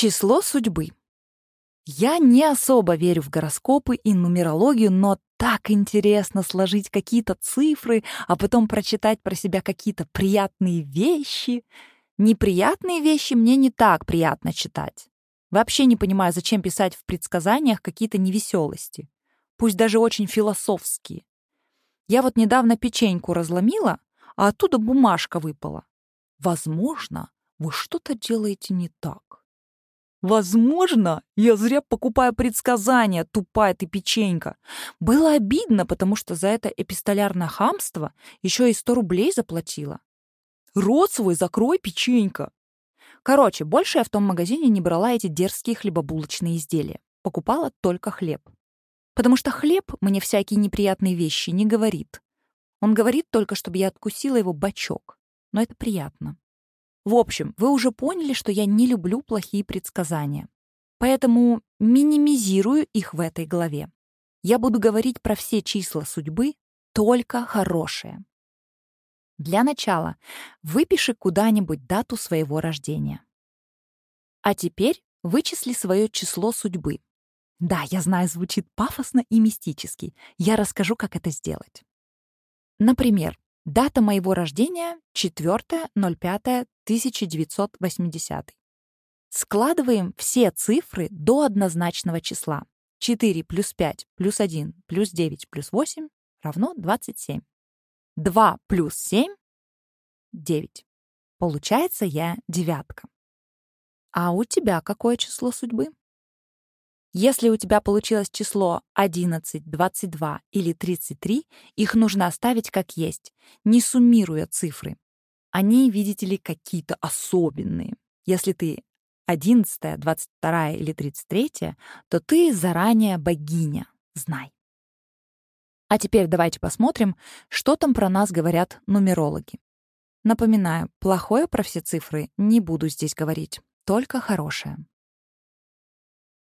Число судьбы. Я не особо верю в гороскопы и нумерологию, но так интересно сложить какие-то цифры, а потом прочитать про себя какие-то приятные вещи. Неприятные вещи мне не так приятно читать. Вообще не понимаю, зачем писать в предсказаниях какие-то невеселости, пусть даже очень философские. Я вот недавно печеньку разломила, а оттуда бумажка выпала. Возможно, вы что-то делаете не так. Возможно, я зря покупаю предсказания, тупая ты печенька. Было обидно, потому что за это эпистолярное хамство еще и сто рублей заплатила. Рот свой закрой, печенька. Короче, больше я в том магазине не брала эти дерзкие хлебобулочные изделия. Покупала только хлеб. Потому что хлеб мне всякие неприятные вещи не говорит. Он говорит только, чтобы я откусила его бочок. Но это приятно. В общем, вы уже поняли, что я не люблю плохие предсказания. Поэтому минимизирую их в этой главе. Я буду говорить про все числа судьбы, только хорошие. Для начала выпиши куда-нибудь дату своего рождения. А теперь вычисли свое число судьбы. Да, я знаю, звучит пафосно и мистически. Я расскажу, как это сделать. Например, дата моего рождения 4.05.1980. Складываем все цифры до однозначного числа. 4 плюс 5 плюс 1 плюс 9 плюс 8 равно 27. 2 плюс 7 — 9. Получается я девятка. А у тебя какое число судьбы? Если у тебя получилось число 11, 22 или 33, их нужно оставить как есть, не суммируя цифры. Они, видите ли, какие-то особенные. Если ты 11, 22 или 33, то ты заранее богиня, знай. А теперь давайте посмотрим, что там про нас говорят нумерологи. Напоминаю, плохое про все цифры не буду здесь говорить, только хорошее.